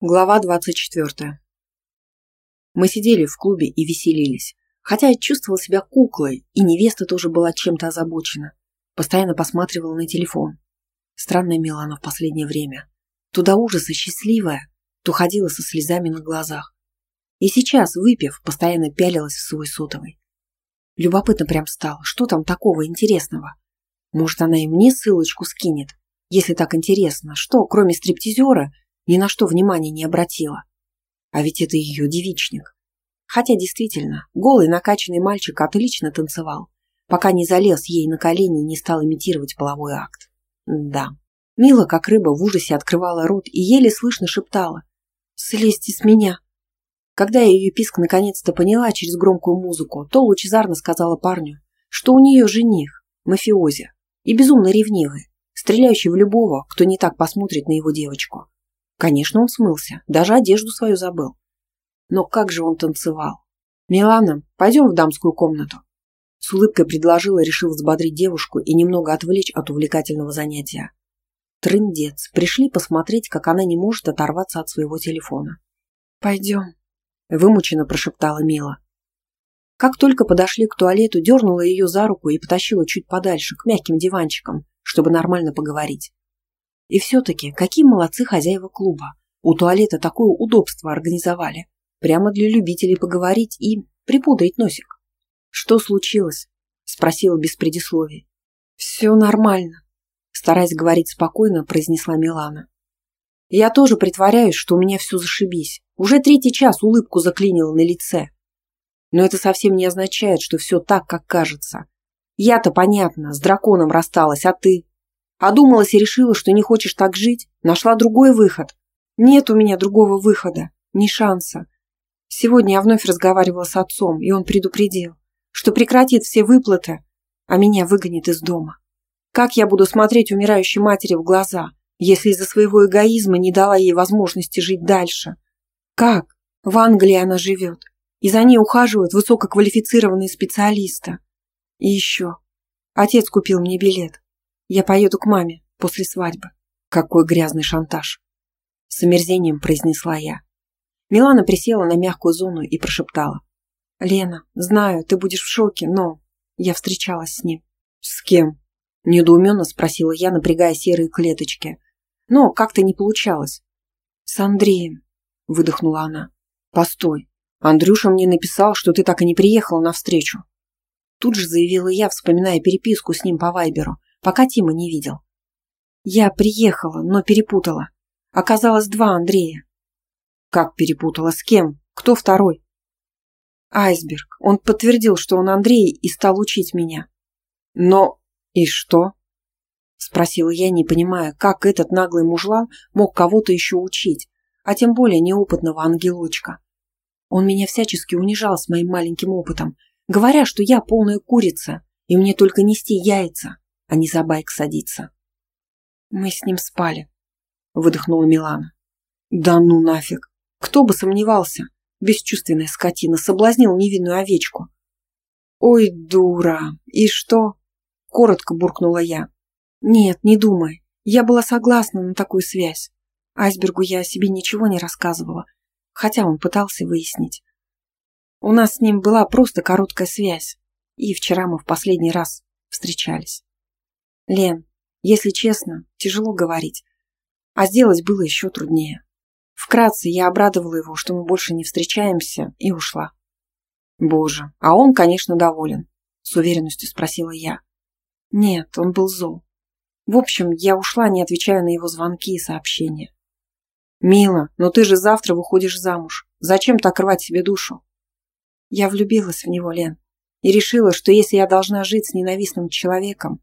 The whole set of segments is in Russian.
Глава 24. Мы сидели в клубе и веселились. Хотя я чувствовала себя куклой, и невеста тоже была чем-то озабочена. Постоянно посматривала на телефон. Странная Милана в последнее время. То до ужаса счастливая, то ходила со слезами на глазах. И сейчас, выпив, постоянно пялилась в свой сотовый. Любопытно прям стало, что там такого интересного. Может, она и мне ссылочку скинет, если так интересно, что, кроме стриптизера, ни на что внимания не обратила. А ведь это ее девичник. Хотя действительно, голый накачанный мальчик отлично танцевал, пока не залез ей на колени и не стал имитировать половой акт. Да. Мила, как рыба, в ужасе открывала рот и еле слышно шептала «Слезьте с меня!». Когда я ее писк наконец-то поняла через громкую музыку, то лучезарно сказала парню, что у нее жених, мафиози, и безумно ревнивый, стреляющий в любого, кто не так посмотрит на его девочку. Конечно, он смылся, даже одежду свою забыл. Но как же он танцевал. «Милана, пойдем в дамскую комнату». С улыбкой предложила, решил взбодрить девушку и немного отвлечь от увлекательного занятия. Трындец, пришли посмотреть, как она не может оторваться от своего телефона. «Пойдем», – вымученно прошептала Мила. Как только подошли к туалету, дернула ее за руку и потащила чуть подальше, к мягким диванчикам, чтобы нормально поговорить. И все-таки, какие молодцы хозяева клуба. У туалета такое удобство организовали. Прямо для любителей поговорить и припудрить носик. «Что случилось?» – спросила без предисловий. «Все нормально», – стараясь говорить спокойно, произнесла Милана. «Я тоже притворяюсь, что у меня все зашибись. Уже третий час улыбку заклинила на лице. Но это совсем не означает, что все так, как кажется. Я-то, понятно, с драконом рассталась, а ты? Одумалась и решила, что не хочешь так жить, нашла другой выход. Нет у меня другого выхода, ни шанса. Сегодня я вновь разговаривала с отцом, и он предупредил, что прекратит все выплаты, а меня выгонит из дома. Как я буду смотреть умирающей матери в глаза, если из-за своего эгоизма не дала ей возможности жить дальше? Как? В Англии она живет, и за ней ухаживают высококвалифицированные специалисты. И еще. Отец купил мне билет. Я поеду к маме после свадьбы. Какой грязный шантаж. С омерзением произнесла я. Милана присела на мягкую зону и прошептала. «Лена, знаю, ты будешь в шоке, но я встречалась с ним». «С кем?» – недоуменно спросила я, напрягая серые клеточки. Но как-то не получалось. «С Андреем», – выдохнула она. «Постой, Андрюша мне написал, что ты так и не приехала навстречу». Тут же заявила я, вспоминая переписку с ним по Вайберу – пока Тима не видел. Я приехала, но перепутала. Оказалось два Андрея. Как перепутала? С кем? Кто второй? Айсберг. Он подтвердил, что он Андрей и стал учить меня. Но и что? Спросила я, не понимая, как этот наглый мужлан мог кого-то еще учить, а тем более неопытного ангелочка. Он меня всячески унижал с моим маленьким опытом, говоря, что я полная курица, и мне только нести яйца а не за байк садиться. Мы с ним спали, выдохнула Милана. Да ну нафиг. Кто бы сомневался. Бесчувственная скотина соблазнил невинную овечку. Ой, дура. И что? Коротко буркнула я. Нет, не думай. Я была согласна на такую связь. Айсбергу я о себе ничего не рассказывала, хотя он пытался выяснить. У нас с ним была просто короткая связь, и вчера мы в последний раз встречались. Лен, если честно, тяжело говорить. А сделать было еще труднее. Вкратце я обрадовала его, что мы больше не встречаемся, и ушла. Боже, а он, конечно, доволен, с уверенностью спросила я. Нет, он был зол. В общем, я ушла, не отвечая на его звонки и сообщения. «Мила, но ты же завтра выходишь замуж. Зачем так рвать себе душу?» Я влюбилась в него, Лен, и решила, что если я должна жить с ненавистным человеком,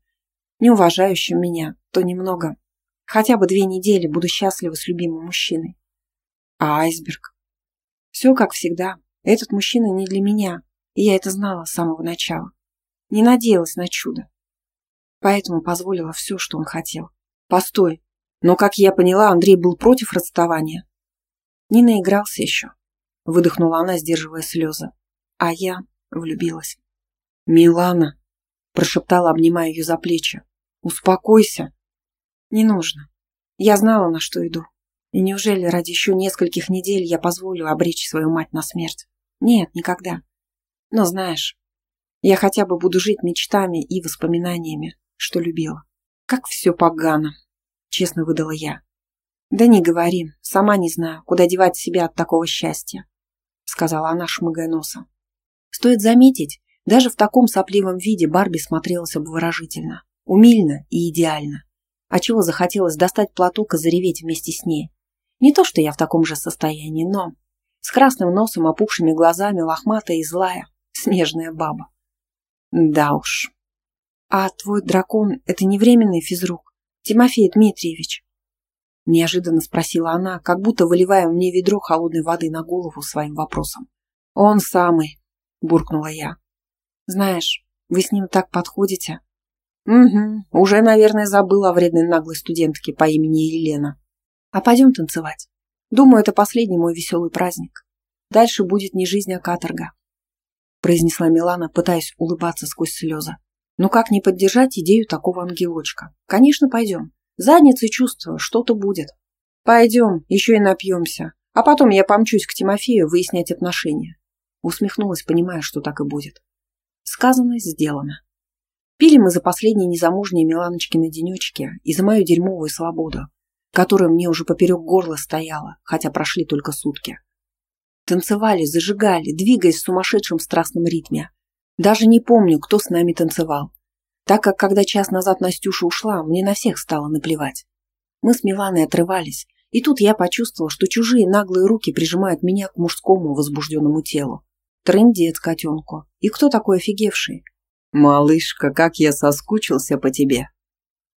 не уважающим меня, то немного. Хотя бы две недели буду счастлива с любимым мужчиной. А айсберг? Все как всегда. Этот мужчина не для меня, и я это знала с самого начала. Не надеялась на чудо. Поэтому позволила все, что он хотел. Постой. Но, как я поняла, Андрей был против расставания. Не наигрался еще. Выдохнула она, сдерживая слезы. А я влюбилась. Милана, прошептала, обнимая ее за плечи. «Успокойся». «Не нужно. Я знала, на что иду. И неужели ради еще нескольких недель я позволю обречь свою мать на смерть? Нет, никогда. Но знаешь, я хотя бы буду жить мечтами и воспоминаниями, что любила. Как все погано, честно выдала я. Да не говори, сама не знаю, куда девать себя от такого счастья, сказала она, шмыгая носом. Стоит заметить, даже в таком сопливом виде Барби смотрелась обворожительно, умильно и идеально. А чего захотелось достать платок и зареветь вместе с ней. Не то, что я в таком же состоянии, но... С красным носом, опухшими глазами, лохматая и злая, снежная баба. Да уж. А твой дракон — это не временный физрук, Тимофей Дмитриевич? Неожиданно спросила она, как будто выливая мне ведро холодной воды на голову своим вопросом. Он самый, буркнула я. Знаешь, вы с ним так подходите. Угу, уже, наверное, забыла о вредной наглой студентке по имени Елена. А пойдем танцевать. Думаю, это последний мой веселый праздник. Дальше будет не жизнь, а каторга. Произнесла Милана, пытаясь улыбаться сквозь слезы. Ну как не поддержать идею такого ангелочка? Конечно, пойдем. Задницей чувствую, что-то будет. Пойдем, еще и напьемся. А потом я помчусь к Тимофею выяснять отношения. Усмехнулась, понимая, что так и будет. Сказано, сделано. Пили мы за последние незамужние Миланочкины денечки и за мою дерьмовую свободу, которая мне уже поперек горла стояла, хотя прошли только сутки. Танцевали, зажигали, двигаясь в сумасшедшем страстном ритме. Даже не помню, кто с нами танцевал, так как когда час назад Настюша ушла, мне на всех стало наплевать. Мы с Миланой отрывались, и тут я почувствовал, что чужие наглые руки прижимают меня к мужскому возбужденному телу. Трындец котенку. И кто такой офигевший? «Малышка, как я соскучился по тебе!»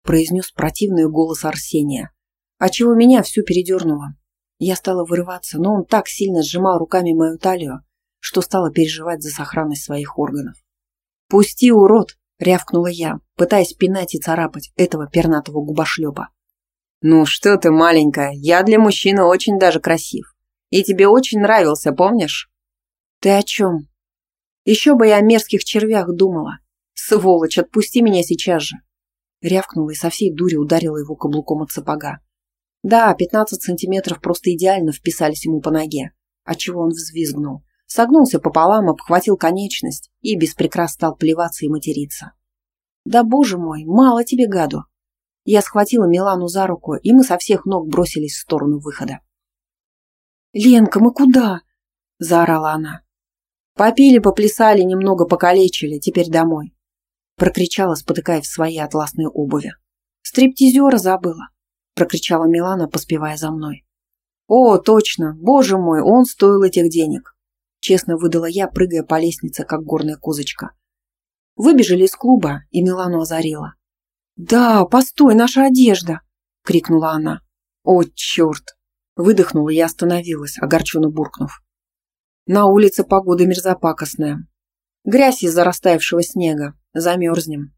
произнес противный голос Арсения, отчего меня всю передернуло. Я стала вырываться, но он так сильно сжимал руками мою талию, что стала переживать за сохранность своих органов. «Пусти, урод!» — рявкнула я, пытаясь пинать и царапать этого пернатого губошлепа. «Ну что ты, маленькая, я для мужчины очень даже красив. И тебе очень нравился, помнишь?» «Ты о чем?» «Еще бы я о мерзких червях думала. «Сволочь, отпусти меня сейчас же!» Рявкнула и со всей дури ударила его каблуком от сапога. Да, пятнадцать сантиметров просто идеально вписались ему по ноге, отчего он взвизгнул. Согнулся пополам, обхватил конечность и без стал плеваться и материться. «Да боже мой, мало тебе, гаду!» Я схватила Милану за руку, и мы со всех ног бросились в сторону выхода. «Ленка, мы куда?» – заорала она. «Попили, поплясали, немного покалечили, теперь домой прокричала, спотыкая в своей атласной обуви. «Стриптизера забыла!» – прокричала Милана, поспевая за мной. «О, точно! Боже мой, он стоил этих денег!» Честно выдала я, прыгая по лестнице, как горная козочка. Выбежали из клуба, и Милану озарила. «Да, постой, наша одежда!» – крикнула она. «О, черт!» – выдохнула и остановилась, огорченно буркнув. На улице погода мерзопакостная. Грязь из-за растаявшего снега, Замерзнем.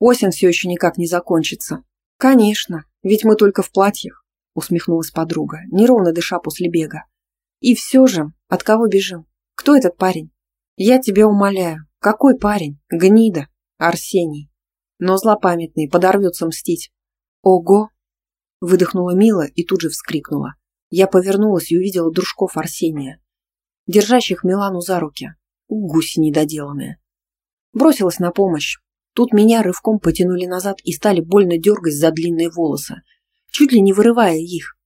Осень все еще никак не закончится. Конечно, ведь мы только в платьях, усмехнулась подруга, неровно дыша после бега. И все же, от кого бежим? Кто этот парень? Я тебя умоляю, какой парень? Гнида, Арсений. Но злопамятный, подорвется мстить. Ого! Выдохнула Мила и тут же вскрикнула. Я повернулась и увидела дружков Арсения, держащих Милану за руки. Гуси недоделанные. Бросилась на помощь. Тут меня рывком потянули назад и стали больно дергать за длинные волосы, чуть ли не вырывая их.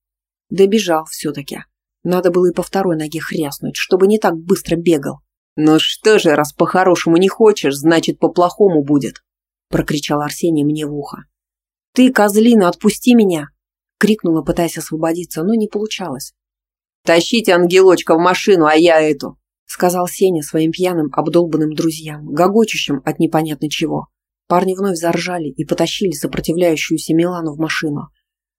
Добежал все-таки. Надо было и по второй ноге хряснуть, чтобы не так быстро бегал. «Ну что же, раз по-хорошему не хочешь, значит, по-плохому будет», прокричал Арсений мне в ухо. «Ты, козлина, отпусти меня!» крикнула, пытаясь освободиться, но не получалось. «Тащите ангелочка в машину, а я эту!» сказал Сеня своим пьяным, обдолбанным друзьям, гогочущим от непонятно чего. Парни вновь заржали и потащили сопротивляющуюся Милану в машину.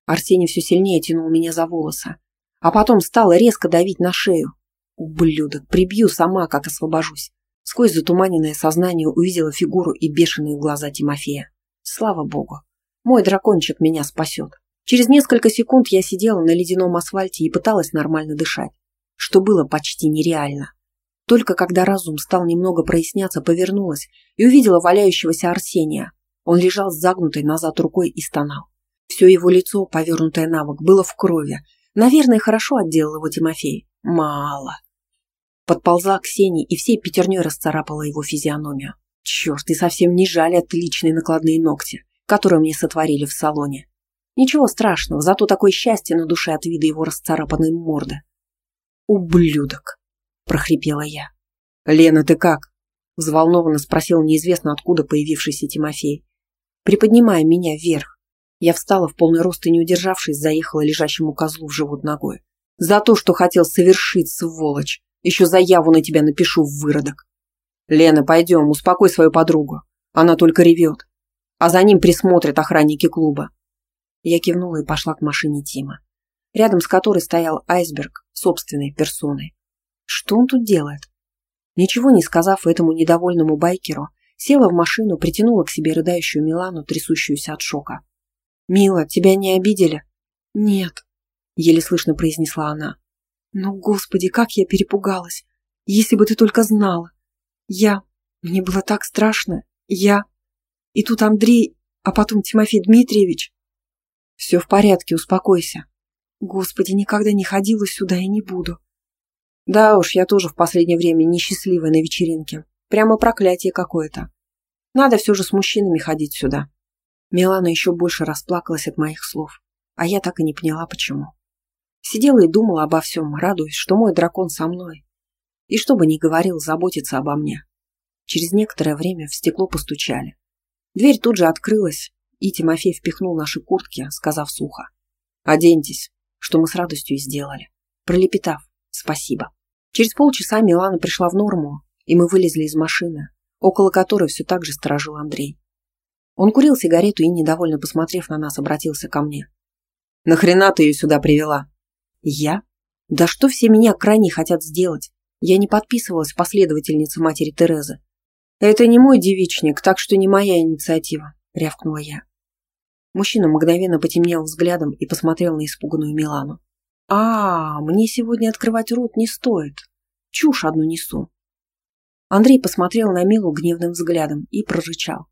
Арсений все сильнее тянул меня за волосы, а потом стал резко давить на шею. Ублюдок, прибью сама, как освобожусь. Сквозь затуманенное сознание увидела фигуру и бешеные глаза Тимофея. Слава богу, мой дракончик меня спасет. Через несколько секунд я сидела на ледяном асфальте и пыталась нормально дышать, что было почти нереально. Только когда разум стал немного проясняться, повернулась и увидела валяющегося Арсения. Он лежал с загнутой назад рукой и стонал. Все его лицо, повернутое на бок, было в крови, Наверное, хорошо отделал его Тимофей. Мало. Подползла к и всей пятерней расцарапала его физиономию. Черт, и совсем не жаль отличные накладные ногти, которые мне сотворили в салоне. Ничего страшного, зато такое счастье на душе от вида его расцарапанной морды. «Ублюдок!» – прохрипела я. «Лена, ты как?» – взволнованно спросил неизвестно откуда появившийся Тимофей, приподнимая меня вверх. Я встала в полный рост и, не удержавшись, заехала лежащему козлу в живот ногой. «За то, что хотел совершить, сволочь! Еще заяву на тебя напишу, в выродок!» «Лена, пойдем, успокой свою подругу. Она только ревет. А за ним присмотрят охранники клуба». Я кивнула и пошла к машине Тима, рядом с которой стоял айсберг собственной персоной. Что он тут делает? Ничего не сказав этому недовольному байкеру, села в машину, притянула к себе рыдающую Милану, трясущуюся от шока. «Мила, тебя не обидели?» «Нет», — еле слышно произнесла она. «Ну, господи, как я перепугалась! Если бы ты только знала! Я... Мне было так страшно! Я... И тут Андрей, а потом Тимофей Дмитриевич...» «Все в порядке, успокойся. Господи, никогда не ходила сюда и не буду. Да уж, я тоже в последнее время несчастливая на вечеринке. Прямо проклятие какое-то. Надо все же с мужчинами ходить сюда. Милана еще больше расплакалась от моих слов, а я так и не поняла, почему. Сидела и думала обо всем, радуясь, что мой дракон со мной. И что бы ни говорил, заботится обо мне. Через некоторое время в стекло постучали. Дверь тут же открылась, и Тимофей впихнул наши куртки, сказав сухо. «Оденьтесь», что мы с радостью и сделали, пролепетав «спасибо». Через полчаса Милана пришла в норму, и мы вылезли из машины, около которой все так же сторожил Андрей. Он курил сигарету и, недовольно посмотрев на нас, обратился ко мне. «Нахрена ты ее сюда привела?» «Я? Да что все меня крайне хотят сделать? Я не подписывалась последовательница матери Терезы. Это не мой девичник, так что не моя инициатива», — рявкнула я. Мужчина мгновенно потемнел взглядом и посмотрел на испуганную Милану. «А, мне сегодня открывать рот не стоит. Чушь одну несу». Андрей посмотрел на Милу гневным взглядом и прорычал.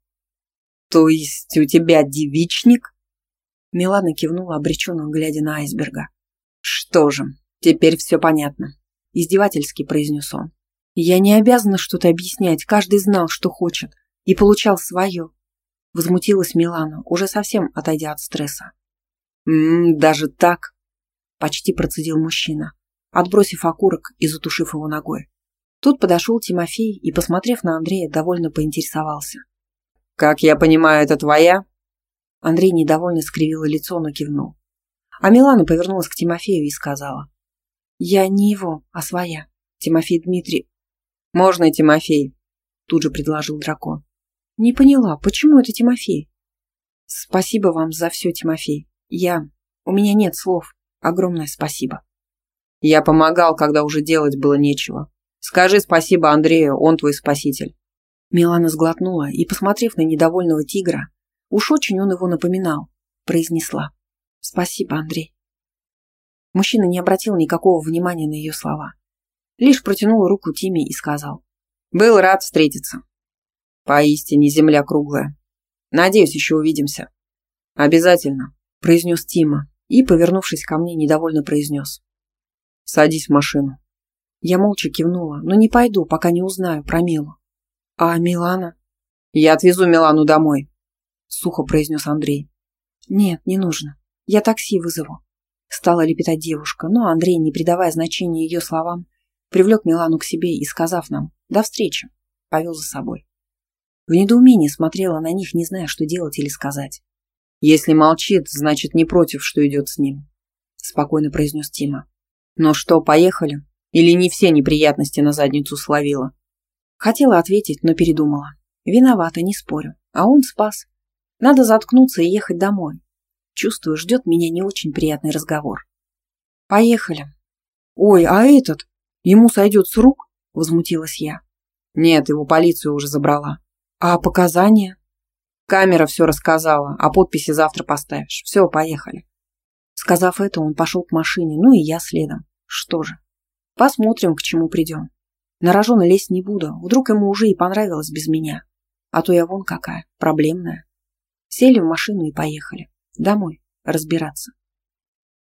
«То есть у тебя девичник?» Милана кивнула, обреченно глядя на айсберга. «Что же, теперь все понятно», — издевательски произнес он. «Я не обязана что-то объяснять, каждый знал, что хочет, и получал свое. Возмутилась Милана, уже совсем отойдя от стресса. «М -м, даже так?» Почти процедил мужчина, отбросив окурок и затушив его ногой. Тут подошел Тимофей и, посмотрев на Андрея, довольно поинтересовался. «Как я понимаю, это твоя?» Андрей недовольно скривил лицо, но кивнул. А Милана повернулась к Тимофею и сказала. «Я не его, а своя. Тимофей Дмитрий...» «Можно Тимофей», тут же предложил дракон. Не поняла, почему это Тимофей? Спасибо вам за все, Тимофей. Я... У меня нет слов. Огромное спасибо. Я помогал, когда уже делать было нечего. Скажи спасибо Андрею, он твой спаситель. Милана сглотнула и, посмотрев на недовольного тигра, уж очень он его напоминал, произнесла. Спасибо, Андрей. Мужчина не обратил никакого внимания на ее слова. Лишь протянул руку Тиме и сказал. Был рад встретиться. Поистине земля круглая. Надеюсь, еще увидимся. Обязательно, произнес Тима и, повернувшись ко мне, недовольно произнес. Садись в машину. Я молча кивнула, но не пойду, пока не узнаю про Милу. А Милана? Я отвезу Милану домой, сухо произнес Андрей. Нет, не нужно. Я такси вызову. Стала лепетать девушка, но Андрей, не придавая значения ее словам, привлек Милану к себе и, сказав нам «до встречи», повел за собой. В недоумении смотрела на них, не зная, что делать или сказать. «Если молчит, значит, не против, что идет с ним», – спокойно произнес Тима. «Ну что, поехали? Или не все неприятности на задницу словила?» Хотела ответить, но передумала. Виновата, не спорю. А он спас. Надо заткнуться и ехать домой. Чувствую, ждет меня не очень приятный разговор. Поехали. Ой, а этот? Ему сойдет с рук? Возмутилась я. Нет, его полицию уже забрала. А показания? Камера все рассказала, а подписи завтра поставишь. Все, поехали. Сказав это, он пошел к машине, ну и я следом. Что же, посмотрим, к чему придем. На рожон лезть не буду, вдруг ему уже и понравилось без меня. А то я вон какая, проблемная. Сели в машину и поехали. Домой разбираться.